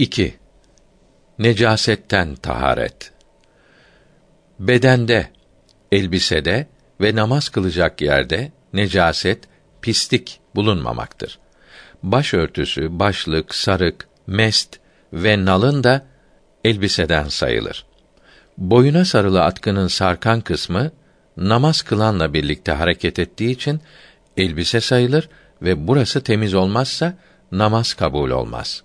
2. Necasetten taharet. Bedende, elbisede ve namaz kılacak yerde necaset, pislik bulunmamaktır. Başörtüsü, başlık, sarık, mest ve nalın da elbiseden sayılır. Boyuna sarılı atkının sarkan kısmı namaz kılanla birlikte hareket ettiği için elbise sayılır ve burası temiz olmazsa namaz kabul olmaz.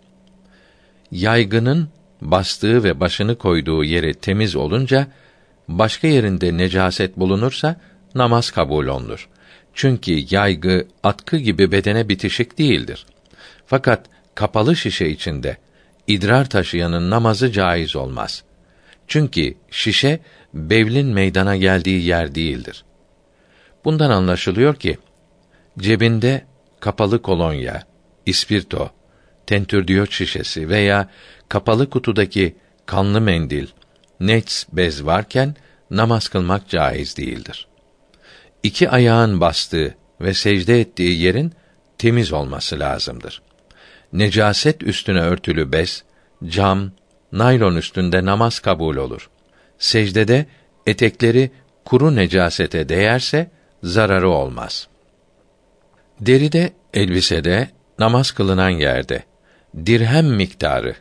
Yaygının bastığı ve başını koyduğu yeri temiz olunca başka yerinde necaset bulunursa namaz kabul olunur. Çünkü yaygı atkı gibi bedene bitişik değildir. Fakat kapalı şişe içinde idrar taşıyanın namazı caiz olmaz. Çünkü şişe bevlin meydana geldiği yer değildir. Bundan anlaşılıyor ki cebinde kapalı kolonya, ispirto, tentürdiyot şişesi veya kapalı kutudaki kanlı mendil, nets bez varken namaz kılmak caiz değildir. İki ayağın bastığı ve secde ettiği yerin temiz olması lazımdır. Necaset üstüne örtülü bez, cam, naylon üstünde namaz kabul olur. Secdede etekleri kuru necasete değerse zararı olmaz. Deride, elbisede, namaz kılınan yerde dirhem miktarı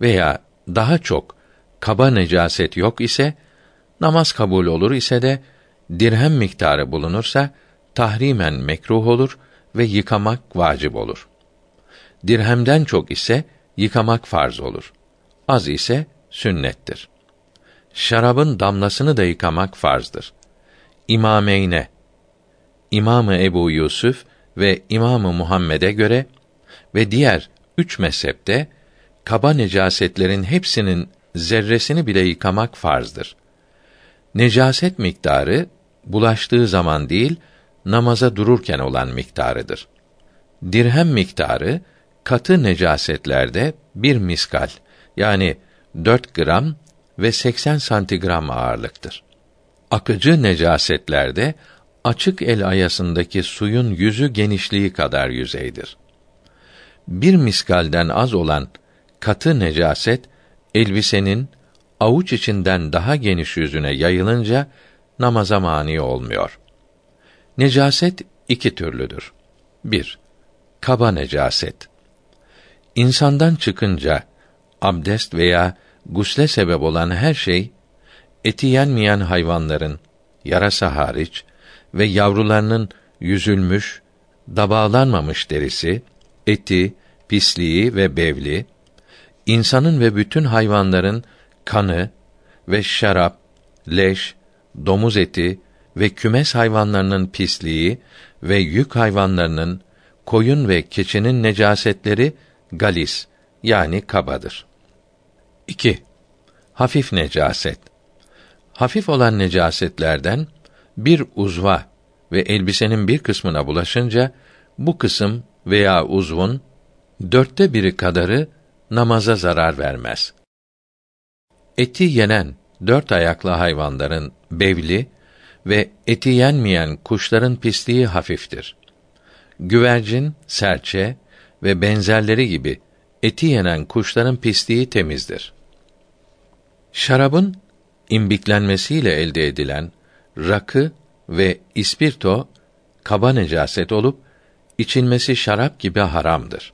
veya daha çok kaba necaset yok ise namaz kabul olur ise de dirhem miktarı bulunursa tahrimen mekruh olur ve yıkamak vacip olur. Dirhemden çok ise yıkamak farz olur. Az ise sünnettir. Şarabın damlasını da yıkamak farzdır. İmameyne İmamı Ebu Yusuf ve İmamı Muhammed'e göre ve diğer üç mezhepte kaba necasetlerin hepsinin zerresini bile yıkamak farzdır. Necaset miktarı bulaştığı zaman değil, namaza dururken olan miktarıdır. Dirhem miktarı katı necasetlerde bir miskal yani 4 gram ve 80 santigram ağırlıktır. Akıcı necasetlerde açık el ayasındaki suyun yüzü genişliği kadar yüzeydir. Bir miskalden az olan katı necaset elbisenin avuç içinden daha geniş yüzüne yayılınca namaza mani olmuyor. Necaset iki türlüdür. 1. Kaba necaset. İnsandan çıkınca abdest veya gusle sebep olan her şey eti yenmeyen hayvanların yarasa hariç ve yavrularının yüzülmüş, dabağlanmamış derisi, eti, pisliği ve bevli, insanın ve bütün hayvanların kanı ve şarap, leş, domuz eti ve kümes hayvanlarının pisliği ve yük hayvanlarının koyun ve keçinin necasetleri galis yani kabadır. 2. Hafif necaset. Hafif olan necasetlerden bir uzva ve elbisenin bir kısmına bulaşınca bu kısım veya uzvun dörtte biri kadarı namaza zarar vermez. Eti yenen dört ayaklı hayvanların bevli ve eti yenmeyen kuşların pisliği hafiftir. Güvercin, serçe ve benzerleri gibi eti yenen kuşların pisliği temizdir. Şarabın imbiklenmesiyle elde edilen rakı ve ispirto kaba necaset olup içilmesi şarap gibi haramdır.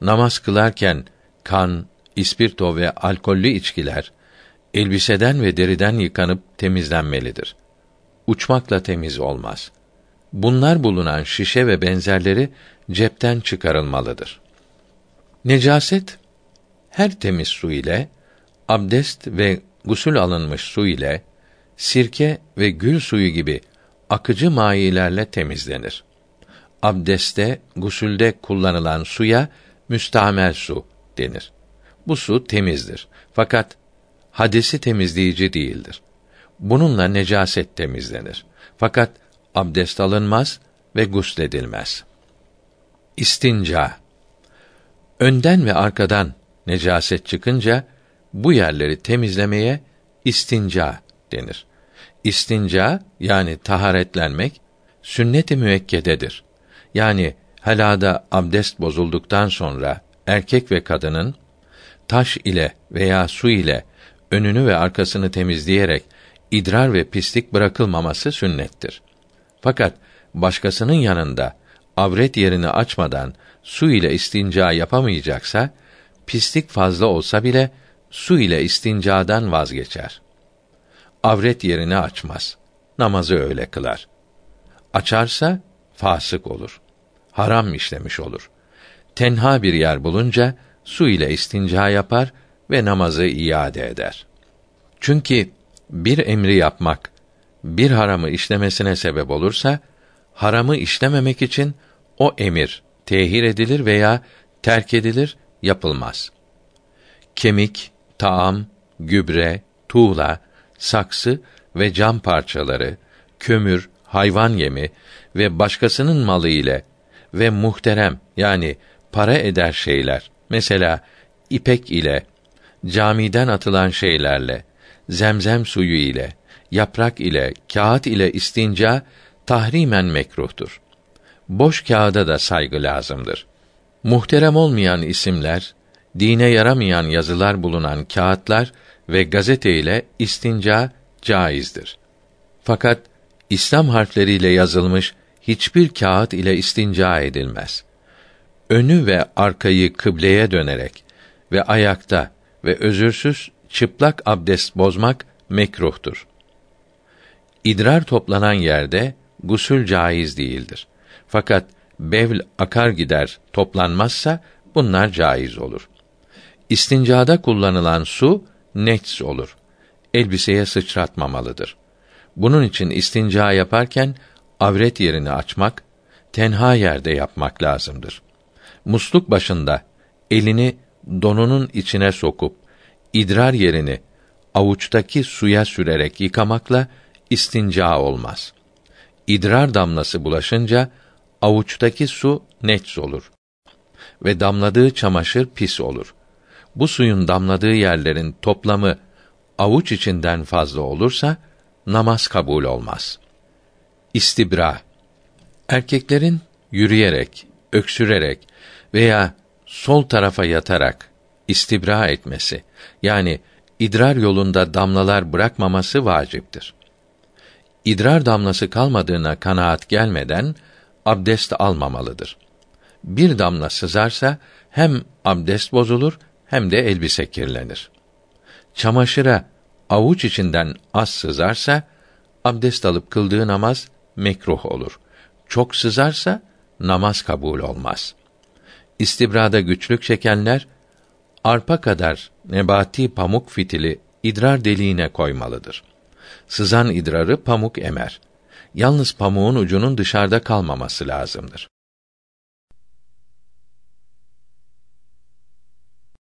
Namaz kılarken kan, ispirto ve alkollü içkiler elbiseden ve deriden yıkanıp temizlenmelidir. Uçmakla temiz olmaz. Bunlar bulunan şişe ve benzerleri cepten çıkarılmalıdır. Necaset her temiz su ile abdest ve gusül alınmış su ile sirke ve gül suyu gibi akıcı mayilerle temizlenir. Abdeste, gusülde kullanılan suya müstamel su denir. Bu su temizdir. Fakat hadesi temizleyici değildir. Bununla necaset temizlenir. Fakat abdest alınmaz ve gusledilmez. İstinca Önden ve arkadan necaset çıkınca bu yerleri temizlemeye istinca denir. İstinca yani taharetlenmek sünnet-i müekkededir. Yani helada abdest bozulduktan sonra erkek ve kadının taş ile veya su ile önünü ve arkasını temizleyerek idrar ve pislik bırakılmaması sünnettir. Fakat başkasının yanında avret yerini açmadan su ile istinca yapamayacaksa pislik fazla olsa bile su ile istincadan vazgeçer. Avret yerini açmaz. Namazı öyle kılar. Açarsa fasık olur. Haram işlemiş olur. Tenha bir yer bulunca su ile istinca yapar ve namazı iade eder. Çünkü bir emri yapmak bir haramı işlemesine sebep olursa haramı işlememek için o emir tehir edilir veya terk edilir, yapılmaz. Kemik, taam, gübre, tuğla, saksı ve cam parçaları, kömür, hayvan yemi ve başkasının malı ile ve muhterem yani para eder şeyler, mesela ipek ile, camiden atılan şeylerle, zemzem suyu ile, yaprak ile, kağıt ile istinca tahrimen mekruhtur. Boş kağıda da saygı lazımdır. Muhterem olmayan isimler, dine yaramayan yazılar bulunan kağıtlar ve gazete ile istinca caizdir. Fakat İslam harfleriyle yazılmış hiçbir kağıt ile istinca edilmez. Önü ve arkayı kıbleye dönerek ve ayakta ve özürsüz çıplak abdest bozmak mekruhtur. İdrar toplanan yerde gusül caiz değildir. Fakat bevl akar gider toplanmazsa bunlar caiz olur. İstincada kullanılan su nets olur. Elbiseye sıçratmamalıdır. Bunun için istinca yaparken avret yerini açmak, tenha yerde yapmak lazımdır. Musluk başında elini donunun içine sokup idrar yerini avuçtaki suya sürerek yıkamakla istinca olmaz. İdrar damlası bulaşınca avuçtaki su nets olur ve damladığı çamaşır pis olur. Bu suyun damladığı yerlerin toplamı avuç içinden fazla olursa namaz kabul olmaz. İstibra Erkeklerin yürüyerek, öksürerek veya sol tarafa yatarak istibra etmesi yani idrar yolunda damlalar bırakmaması vaciptir. İdrar damlası kalmadığına kanaat gelmeden abdest almamalıdır. Bir damla sızarsa hem abdest bozulur hem de elbise kirlenir. Çamaşıra avuç içinden az sızarsa abdest alıp kıldığı namaz mekruh olur. Çok sızarsa namaz kabul olmaz. İstibrada güçlük çekenler arpa kadar nebati pamuk fitili idrar deliğine koymalıdır. Sızan idrarı pamuk emer. Yalnız pamuğun ucunun dışarıda kalmaması lazımdır.